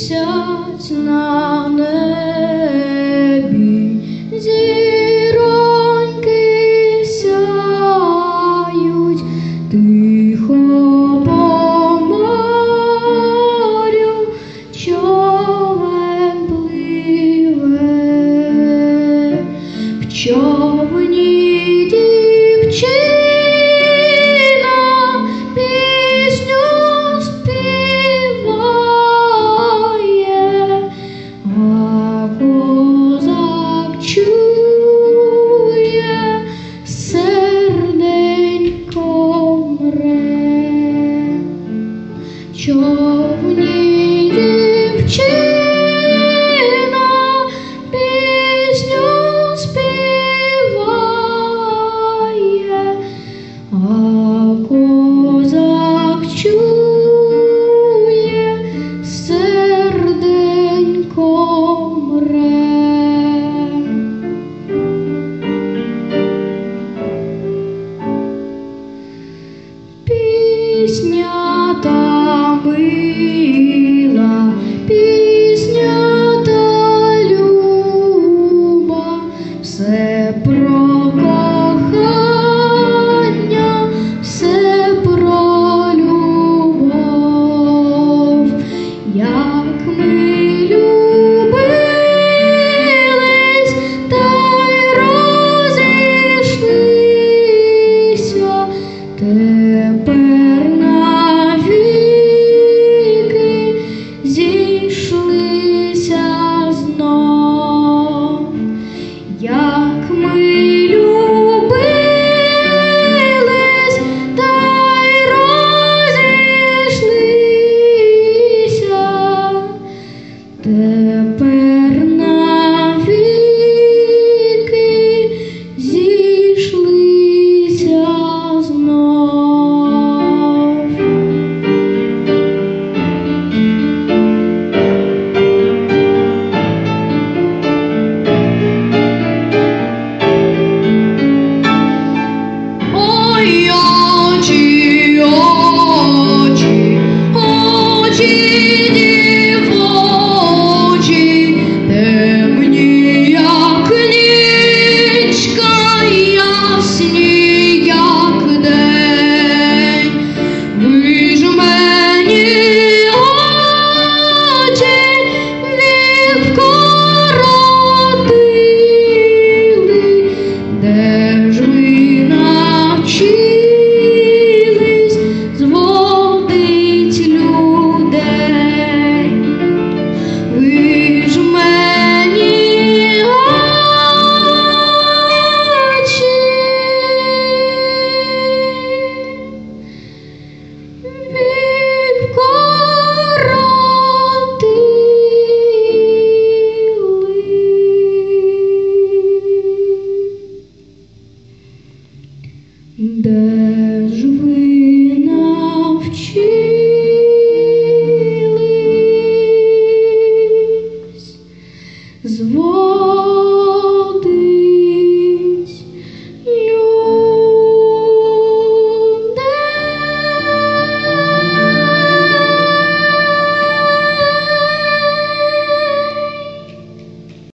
siać na niebie.